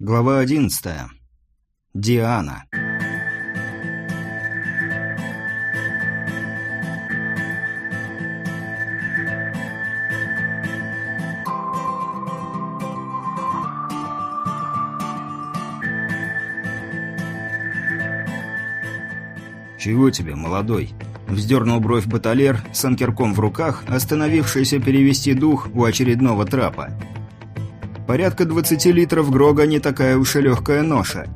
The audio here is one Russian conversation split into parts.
Глава 11. Диана. «Чего тебе, молодой?» Вздернул бровь баталер с анкерком в руках, остановившийся перевести дух у очередного трапа. Порядка 20 литров Грога не такая уж и легкая ноша.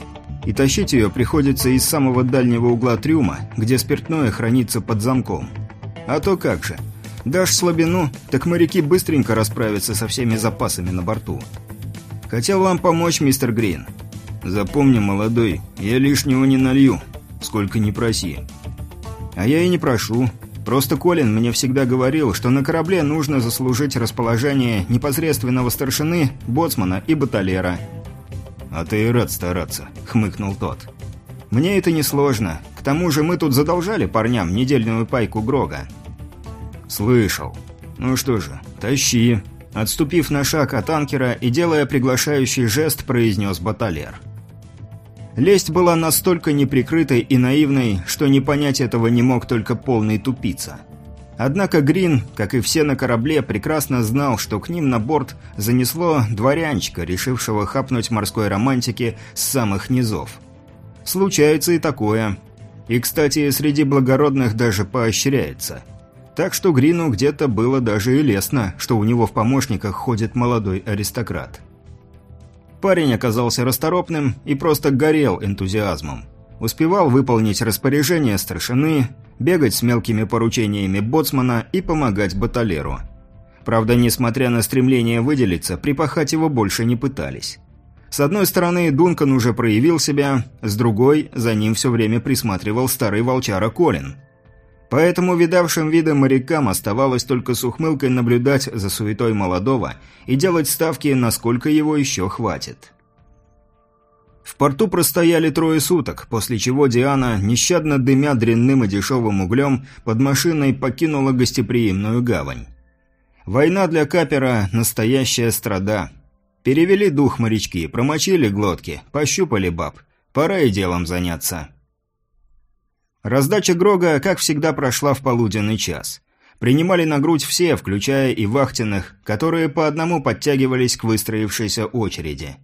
И тащить ее приходится из самого дальнего угла трюма, где спиртное хранится под замком. А то как же. Дашь слабину, так моряки быстренько расправятся со всеми запасами на борту. Хотел вам помочь, мистер Грин. Запомни, молодой, я лишнего не налью, сколько не проси. А я и не прошу. Просто Колин мне всегда говорил, что на корабле нужно заслужить расположение непосредственного старшины, боцмана и баталера. «А ты и рад стараться», — хмыкнул тот. «Мне это несложно. К тому же мы тут задолжали парням недельную пайку Грога». «Слышал. Ну что же, тащи». Отступив на шаг от анкера и делая приглашающий жест, произнес баталер. Лесть была настолько неприкрытой и наивной, что не понять этого не мог только полный тупица. Однако Грин, как и все на корабле, прекрасно знал, что к ним на борт занесло дворянчика, решившего хапнуть морской романтики с самых низов. Случается и такое. И, кстати, среди благородных даже поощряется. Так что Грину где-то было даже и лестно, что у него в помощниках ходит молодой аристократ. Парень оказался расторопным и просто горел энтузиазмом. Успевал выполнить распоряжения старшины, бегать с мелкими поручениями боцмана и помогать баталеру. Правда, несмотря на стремление выделиться, припахать его больше не пытались. С одной стороны, Дункан уже проявил себя, с другой, за ним все время присматривал старый волчара Колин – Поэтому видавшим видом морякам оставалось только с ухмылкой наблюдать за суетой молодого и делать ставки, насколько его еще хватит. В порту простояли трое суток, после чего Диана, нещадно дымя дрянным и дешевым углем, под машиной покинула гостеприимную гавань. Война для капера – настоящая страда. Перевели дух морячки, промочили глотки, пощупали баб. Пора и делом заняться. Раздача Грога, как всегда, прошла в полуденный час. Принимали на грудь все, включая и вахтенных, которые по одному подтягивались к выстроившейся очереди.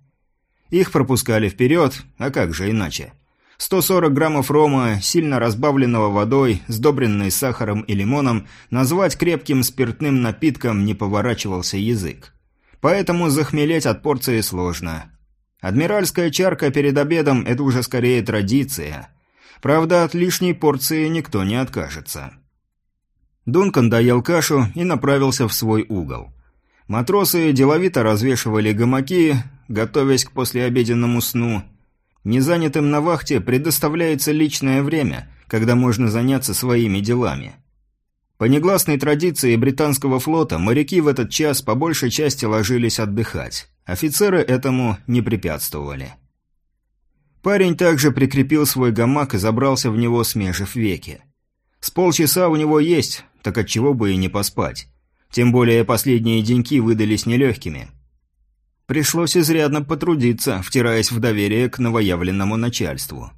Их пропускали вперед, а как же иначе? 140 граммов рома, сильно разбавленного водой, сдобренной сахаром и лимоном, назвать крепким спиртным напитком не поворачивался язык. Поэтому захмелеть от порции сложно. Адмиральская чарка перед обедом – это уже скорее традиция – Правда, от лишней порции никто не откажется. Дункан доел кашу и направился в свой угол. Матросы деловито развешивали гамаки, готовясь к послеобеденному сну. Незанятым на вахте предоставляется личное время, когда можно заняться своими делами. По негласной традиции британского флота моряки в этот час по большей части ложились отдыхать. Офицеры этому не препятствовали. Парень также прикрепил свой гамак и забрался в него, смежив веки. С полчаса у него есть, так отчего бы и не поспать. Тем более последние деньки выдались нелегкими. Пришлось изрядно потрудиться, втираясь в доверие к новоявленному начальству.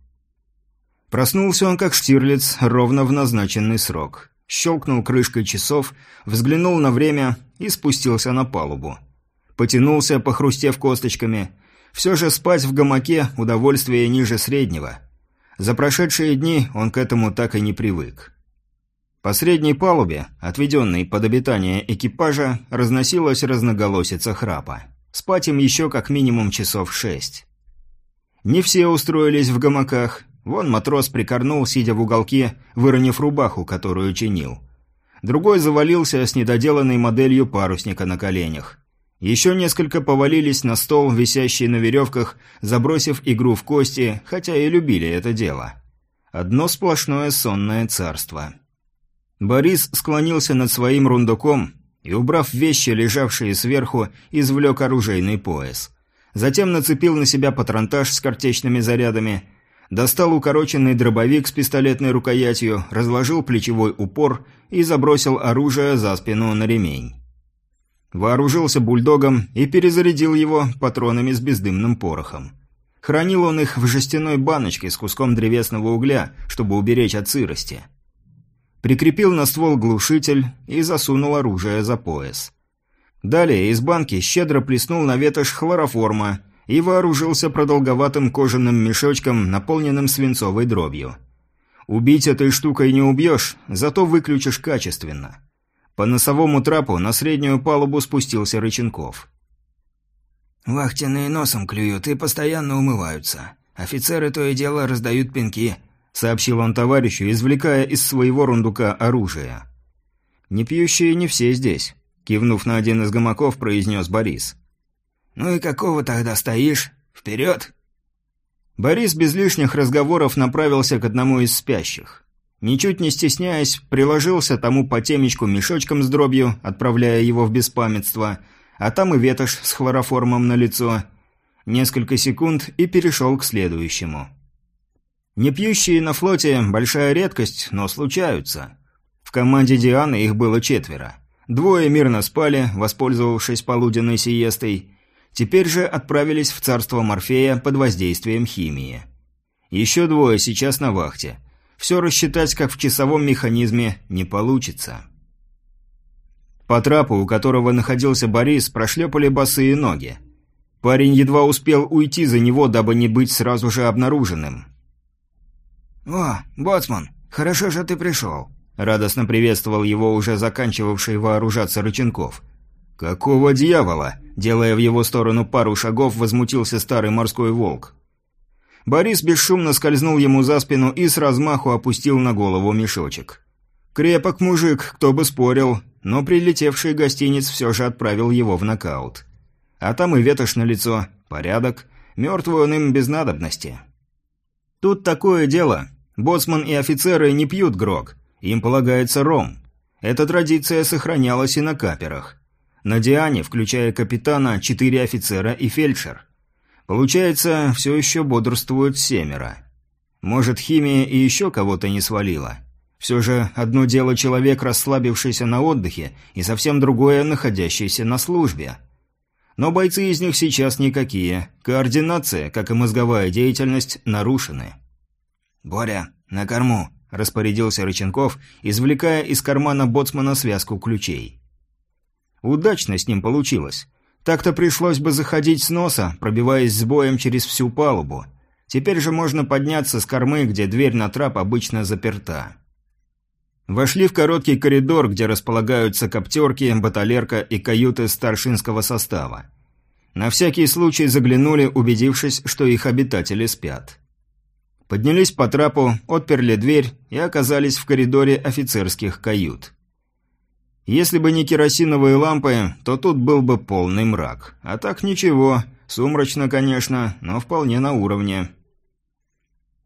Проснулся он как Штирлиц ровно в назначенный срок. Щелкнул крышкой часов, взглянул на время и спустился на палубу. Потянулся, похрустев косточками – все же спать в гамаке – удовольствие ниже среднего. За прошедшие дни он к этому так и не привык. По средней палубе, отведенной под обитание экипажа, разносилась разноголосица храпа. Спать им еще как минимум часов шесть. Не все устроились в гамаках. Вон матрос прикорнул, сидя в уголке, выронив рубаху, которую чинил. Другой завалился с недоделанной моделью парусника на коленях. Еще несколько повалились на стол, висящий на веревках, забросив игру в кости, хотя и любили это дело. Одно сплошное сонное царство. Борис склонился над своим рундуком и, убрав вещи, лежавшие сверху, извлек оружейный пояс. Затем нацепил на себя патронтаж с картечными зарядами, достал укороченный дробовик с пистолетной рукоятью, разложил плечевой упор и забросил оружие за спину на ремень. Вооружился бульдогом и перезарядил его патронами с бездымным порохом. Хранил он их в жестяной баночке с куском древесного угля, чтобы уберечь от сырости. Прикрепил на ствол глушитель и засунул оружие за пояс. Далее из банки щедро плеснул на ветошь хлороформа и вооружился продолговатым кожаным мешочком, наполненным свинцовой дробью. Убить этой штукой не убьешь, зато выключишь качественно. По носовому трапу на среднюю палубу спустился Рыченков. «Вахтенные носом клюют и постоянно умываются. Офицеры то и дело раздают пинки», — сообщил он товарищу, извлекая из своего рундука оружие. «Не пьющие не все здесь», — кивнув на один из гамаков, произнес Борис. «Ну и какого тогда стоишь? Вперед!» Борис без лишних разговоров направился к одному из спящих. Ничуть не стесняясь, приложился тому по темечку мешочком с дробью, отправляя его в беспамятство, а там и ветошь с хлороформом на лицо. Несколько секунд и перешел к следующему. Непьющие на флоте – большая редкость, но случаются. В команде Дианы их было четверо. Двое мирно спали, воспользовавшись полуденной сиестой. Теперь же отправились в царство Морфея под воздействием химии. Еще двое сейчас на вахте – все рассчитать, как в часовом механизме, не получится. По трапу, у которого находился Борис, прошлепали босые ноги. Парень едва успел уйти за него, дабы не быть сразу же обнаруженным. «О, боцман, хорошо, что ты пришел», — радостно приветствовал его уже заканчивавший вооружаться Рыченков. «Какого дьявола?» — делая в его сторону пару шагов, возмутился старый морской волк. Борис бесшумно скользнул ему за спину и с размаху опустил на голову мешочек. Крепок мужик, кто бы спорил, но прилетевший гостиниц все же отправил его в нокаут. А там и ветошь на лицо, порядок, мертвый он им без надобности. Тут такое дело. Боцман и офицеры не пьют грог, им полагается ром. Эта традиция сохранялась и на каперах. На Диане, включая капитана, четыре офицера и фельдшер. Получается, все еще бодрствуют семеро. Может, химия и еще кого-то не свалила? Все же одно дело человек, расслабившийся на отдыхе, и совсем другое, находящийся на службе. Но бойцы из них сейчас никакие. Координация, как и мозговая деятельность, нарушены. «Боря, на корму!» – распорядился Рыченков, извлекая из кармана боцмана связку ключей. Удачно с ним получилось. Так-то пришлось бы заходить с носа, пробиваясь с боем через всю палубу. Теперь же можно подняться с кормы, где дверь на трап обычно заперта. Вошли в короткий коридор, где располагаются коптерки, баталерка и каюты старшинского состава. На всякий случай заглянули, убедившись, что их обитатели спят. Поднялись по трапу, отперли дверь и оказались в коридоре офицерских кают. Если бы не керосиновые лампы, то тут был бы полный мрак. А так ничего, сумрачно, конечно, но вполне на уровне.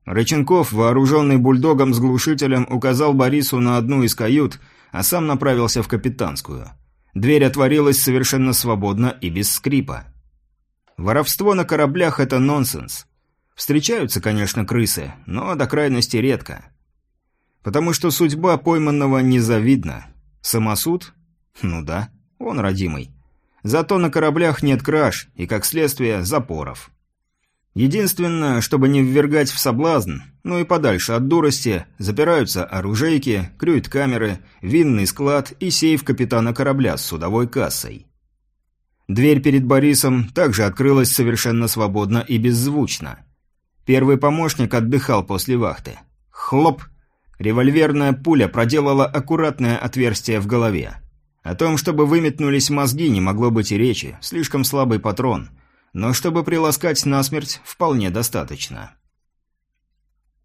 Рыченков, вооруженный бульдогом с глушителем, указал Борису на одну из кают, а сам направился в капитанскую. Дверь отворилась совершенно свободно и без скрипа. Воровство на кораблях – это нонсенс. Встречаются, конечно, крысы, но до крайности редко. Потому что судьба пойманного незавидна. Самосуд? Ну да, он родимый. Зато на кораблях нет краж и, как следствие, запоров. Единственное, чтобы не ввергать в соблазн, ну и подальше от дурости, запираются оружейки, крюют камеры, винный склад и сейф капитана корабля с судовой кассой. Дверь перед Борисом также открылась совершенно свободно и беззвучно. Первый помощник отдыхал после вахты. Хлоп! Револьверная пуля проделала аккуратное отверстие в голове. О том, чтобы выметнулись мозги, не могло быть и речи, слишком слабый патрон. Но чтобы приласкать насмерть, вполне достаточно.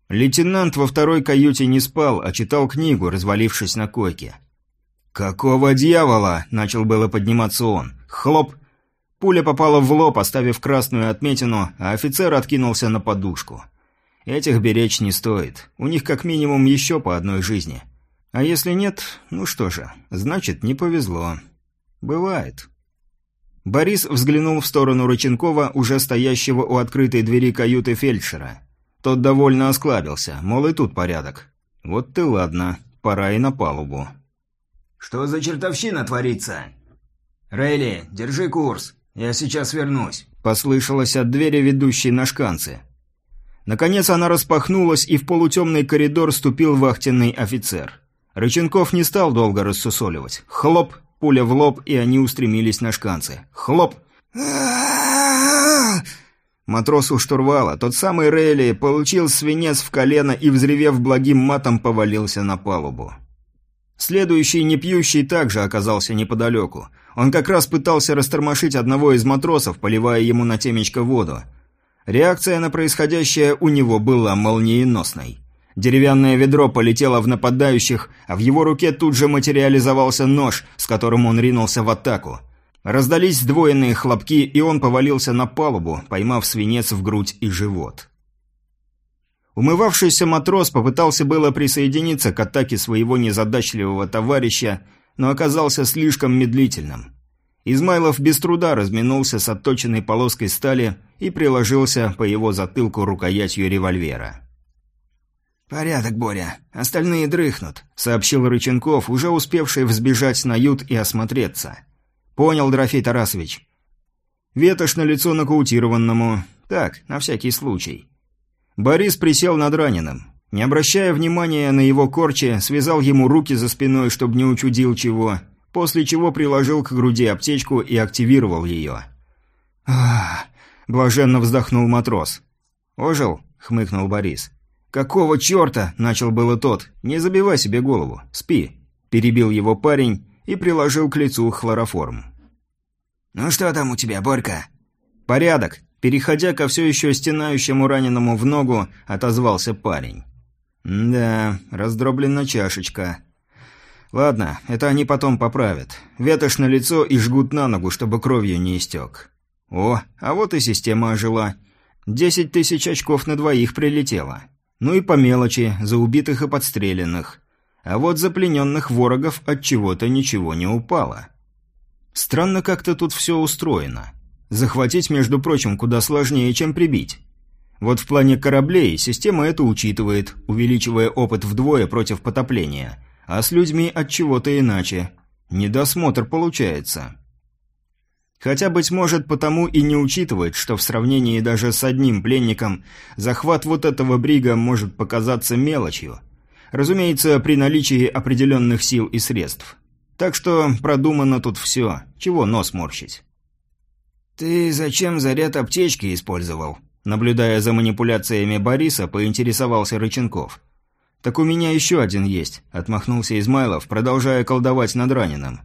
Лейтенант во второй каюте не спал, а читал книгу, развалившись на койке. «Какого дьявола?» – начал было подниматься он. «Хлоп!» Пуля попала в лоб, оставив красную отметину, а офицер откинулся на подушку. Этих беречь не стоит. У них как минимум еще по одной жизни. А если нет, ну что же, значит, не повезло. Бывает. Борис взглянул в сторону Рыченкова, уже стоящего у открытой двери каюты фельдшера. Тот довольно осклабился, мол, и тут порядок. Вот ты ладно, пора и на палубу. «Что за чертовщина творится?» «Рейли, держи курс. Я сейчас вернусь», – послышалось от двери, ведущей на шканцы. Наконец она распахнулась, и в полутемный коридор ступил вахтенный офицер. Рыченков не стал долго рассусоливать. Хлоп, пуля в лоб, и они устремились на шканцы. Хлоп! Матрос у штурвала, тот самый Рейли, получил свинец в колено и, взревев благим матом, повалился на палубу. Следующий, непьющий, также оказался неподалеку. Он как раз пытался растормошить одного из матросов, поливая ему на темечко воду. Реакция на происходящее у него была молниеносной. Деревянное ведро полетело в нападающих, а в его руке тут же материализовался нож, с которым он ринулся в атаку. Раздались сдвоенные хлопки, и он повалился на палубу, поймав свинец в грудь и живот. Умывавшийся матрос попытался было присоединиться к атаке своего незадачливого товарища, но оказался слишком медлительным. Измайлов без труда разминулся с отточенной полоской стали и приложился по его затылку рукоятью револьвера. «Порядок, Боря. Остальные дрыхнут», — сообщил Рыченков, уже успевший взбежать на ют и осмотреться. «Понял, Дорофей Тарасович». Ветошь на лицо нокаутированному. Так, на всякий случай. Борис присел над раненым. Не обращая внимания на его корчи, связал ему руки за спиной, чтобы не учудил чего, после чего приложил к груди аптечку и активировал ее. «Ах!» – блаженно вздохнул матрос. «Ожил?» – хмыкнул Борис. «Какого черта?» – начал было тот. «Не забивай себе голову. Спи», – перебил его парень и приложил к лицу хлороформ. «Ну что там у тебя, Борька?» «Порядок», – переходя ко все еще стенающему раненому в ногу, отозвался парень. «Да, раздроблена чашечка. Ладно, это они потом поправят. Ветошь на лицо и жгут на ногу, чтобы кровью не истек. О, а вот и система ожила. Десять тысяч очков на двоих прилетело. Ну и по мелочи, за убитых и подстреленных. А вот за плененных ворогов от чего-то ничего не упало. Странно как-то тут все устроено. Захватить, между прочим, куда сложнее, чем прибить. Вот в плане кораблей система это учитывает, увеличивая опыт вдвое против потопления – а с людьми от чего-то иначе. Недосмотр получается. Хотя, быть может, потому и не учитывает, что в сравнении даже с одним пленником захват вот этого брига может показаться мелочью. Разумеется, при наличии определенных сил и средств. Так что продумано тут все. Чего нос морщить? «Ты зачем заряд аптечки использовал?» Наблюдая за манипуляциями Бориса, поинтересовался Рыченков. «Так у меня еще один есть», — отмахнулся Измайлов, продолжая колдовать над раненым.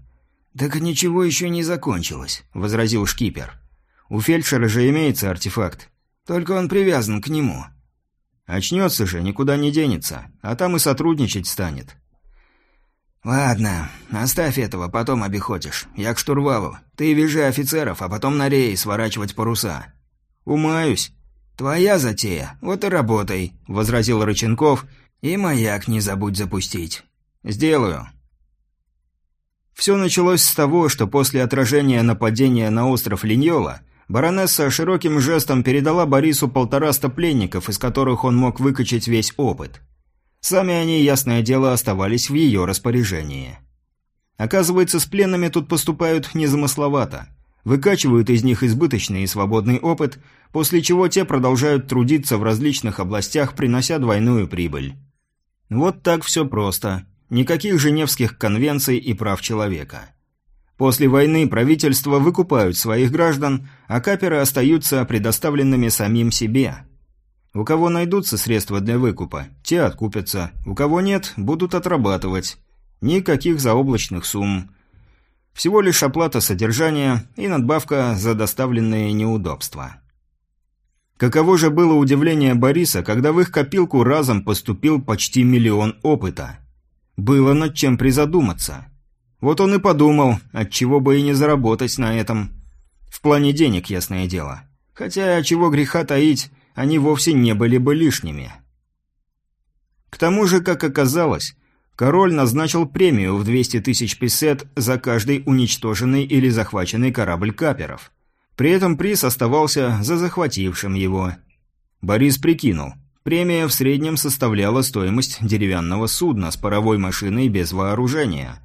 «Так ничего еще не закончилось», — возразил шкипер. «У фельдшера же имеется артефакт. Только он привязан к нему». «Очнется же, никуда не денется, а там и сотрудничать станет». «Ладно, оставь этого, потом обиходишь. Я к штурвалу. Ты вяжи офицеров, а потом на рей сворачивать паруса». «Умаюсь». «Твоя затея, вот и работай», — возразил Рыченков и маяк не забудь запустить. Сделаю. Все началось с того, что после отражения нападения на остров Линьола баронесса широким жестом передала Борису полтораста пленников, из которых он мог выкачать весь опыт. Сами они, ясное дело, оставались в ее распоряжении. Оказывается, с пленными тут поступают незамысловато. Выкачивают из них избыточный и свободный опыт, после чего те продолжают трудиться в различных областях, принося двойную прибыль. Вот так все просто. Никаких Женевских конвенций и прав человека. После войны правительства выкупают своих граждан, а каперы остаются предоставленными самим себе. У кого найдутся средства для выкупа, те откупятся, у кого нет, будут отрабатывать. Никаких заоблачных сумм. Всего лишь оплата содержания и надбавка за доставленные неудобства. Каково же было удивление Бориса, когда в их копилку разом поступил почти миллион опыта. Было над чем призадуматься. Вот он и подумал, отчего бы и не заработать на этом. В плане денег, ясное дело. Хотя, чего греха таить, они вовсе не были бы лишними. К тому же, как оказалось, король назначил премию в 200 тысяч песет за каждый уничтоженный или захваченный корабль каперов – при этом приз оставался за захватившим его. Борис прикинул. Премия в среднем составляла стоимость деревянного судна с паровой машиной без вооружения.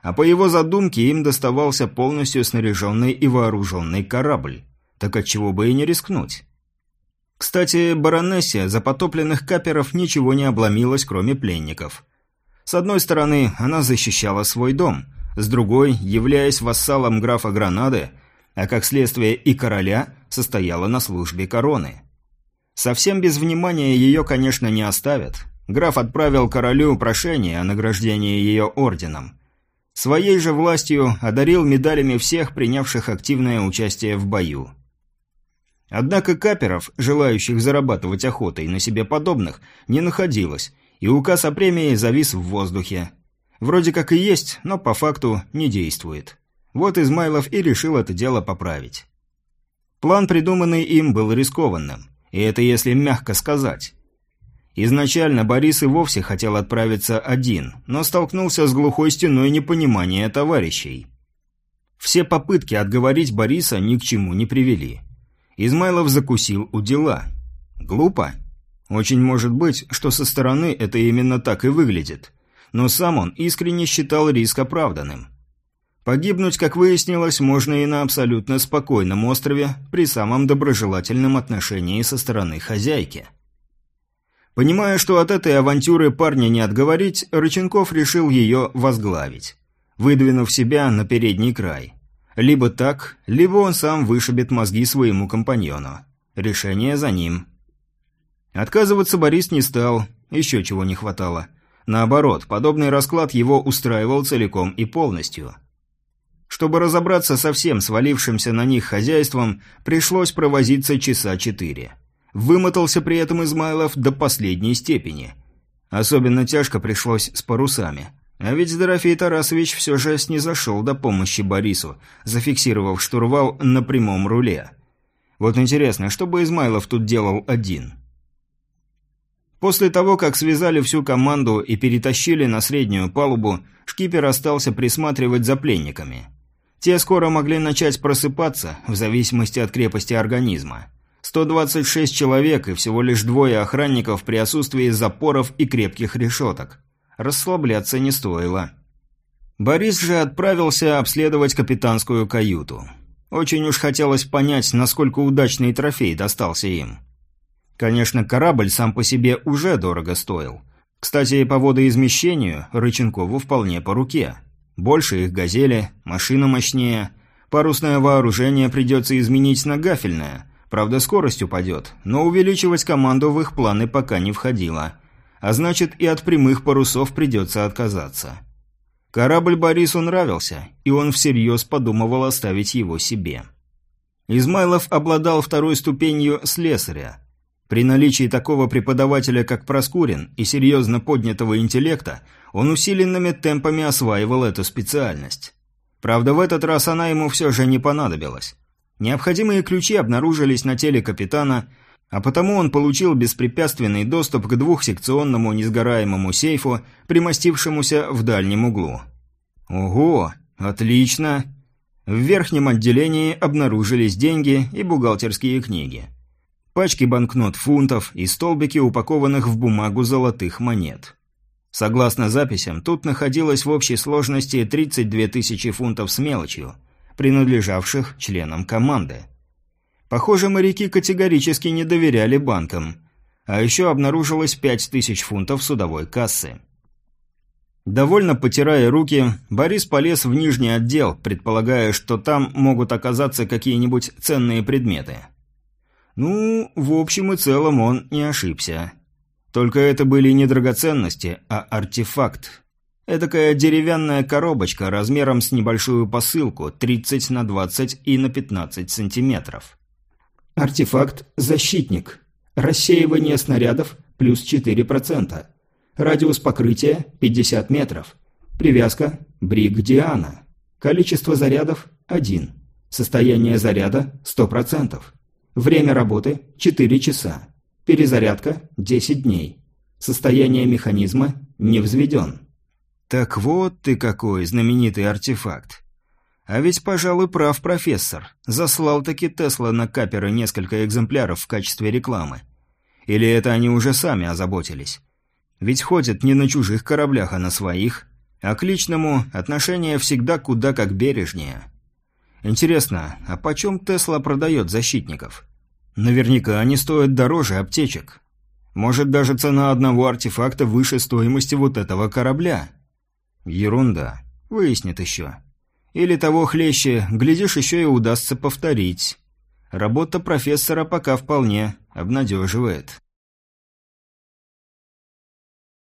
А по его задумке им доставался полностью снаряженный и вооруженный корабль. Так отчего бы и не рискнуть? Кстати, баронессе за потопленных каперов ничего не обломилось, кроме пленников. С одной стороны, она защищала свой дом, с другой, являясь вассалом графа Гранады, а как следствие и короля, состояла на службе короны. Совсем без внимания ее, конечно, не оставят. Граф отправил королю прошение о награждении ее орденом – Своей же властью одарил медалями всех, принявших активное участие в бою. Однако каперов, желающих зарабатывать охотой на себе подобных, не находилось, и указ о премии завис в воздухе. Вроде как и есть, но по факту не действует. Вот Измайлов и решил это дело поправить. План, придуманный им, был рискованным, и это если мягко сказать. Изначально Борис и вовсе хотел отправиться один, но столкнулся с глухой стеной непонимания товарищей. Все попытки отговорить Бориса ни к чему не привели. Измайлов закусил у дела. Глупо? Очень может быть, что со стороны это именно так и выглядит. Но сам он искренне считал риск оправданным. Погибнуть, как выяснилось, можно и на абсолютно спокойном острове при самом доброжелательном отношении со стороны хозяйки. Понимая, что от этой авантюры парня не отговорить, Рыченков решил ее возглавить, выдвинув себя на передний край. Либо так, либо он сам вышибет мозги своему компаньону. Решение за ним. Отказываться Борис не стал, еще чего не хватало. Наоборот, подобный расклад его устраивал целиком и полностью. Чтобы разобраться со всем свалившимся на них хозяйством, пришлось провозиться часа четыре. Вымотался при этом Измайлов до последней степени. Особенно тяжко пришлось с парусами. А ведь Дорофей Тарасович все же снизошел до помощи Борису, зафиксировав штурвал на прямом руле. Вот интересно, что бы Измайлов тут делал один? После того, как связали всю команду и перетащили на среднюю палубу, шкипер остался присматривать за пленниками. Те скоро могли начать просыпаться, в зависимости от крепости организма. 126 человек и всего лишь двое охранников при отсутствии запоров и крепких решеток. Расслабляться не стоило. Борис же отправился обследовать капитанскую каюту. Очень уж хотелось понять, насколько удачный трофей достался им. Конечно, корабль сам по себе уже дорого стоил. Кстати, по водоизмещению Рыченкову вполне по руке. Больше их «Газели», машина мощнее, парусное вооружение придется изменить на гафельное – Правда, скорость упадет, но увеличивать команду в их планы пока не входило. А значит, и от прямых парусов придется отказаться. Корабль Борису нравился, и он всерьез подумывал оставить его себе. Измайлов обладал второй ступенью слесаря. При наличии такого преподавателя, как Проскурин, и серьезно поднятого интеллекта, он усиленными темпами осваивал эту специальность. Правда, в этот раз она ему все же не понадобилась. Необходимые ключи обнаружились на теле капитана, а потому он получил беспрепятственный доступ к двухсекционному несгораемому сейфу, примостившемуся в дальнем углу. Ого, отлично! В верхнем отделении обнаружились деньги и бухгалтерские книги. Пачки банкнот фунтов и столбики упакованных в бумагу золотых монет. Согласно записям, тут находилось в общей сложности 32 тысячи фунтов с мелочью – принадлежавших членам команды. Похоже, моряки категорически не доверяли банкам. А еще обнаружилось 5000 фунтов судовой кассы. Довольно потирая руки, Борис полез в нижний отдел, предполагая, что там могут оказаться какие-нибудь ценные предметы. Ну, в общем и целом он не ошибся. Только это были не драгоценности, а артефакт, Эдакая деревянная коробочка размером с небольшую посылку 30 на 20 и на 15 сантиметров. Артефакт «Защитник». Рассеивание снарядов плюс 4%. Радиус покрытия 50 метров. Привязка «Бриг Диана». Количество зарядов – 1. Состояние заряда – 100%. Время работы – 4 часа. Перезарядка – 10 дней. Состояние механизма – не взведен. Так вот ты какой знаменитый артефакт. А ведь, пожалуй, прав профессор. Заслал таки Тесла на каперы несколько экземпляров в качестве рекламы. Или это они уже сами озаботились? Ведь ходят не на чужих кораблях, а на своих. А к личному отношение всегда куда как бережнее. Интересно, а почем Тесла продает защитников? Наверняка они стоят дороже аптечек. Может, даже цена одного артефакта выше стоимости вот этого корабля. Ерунда. Выяснит еще. Или того хлеще, глядишь, еще и удастся повторить. Работа профессора пока вполне обнадеживает.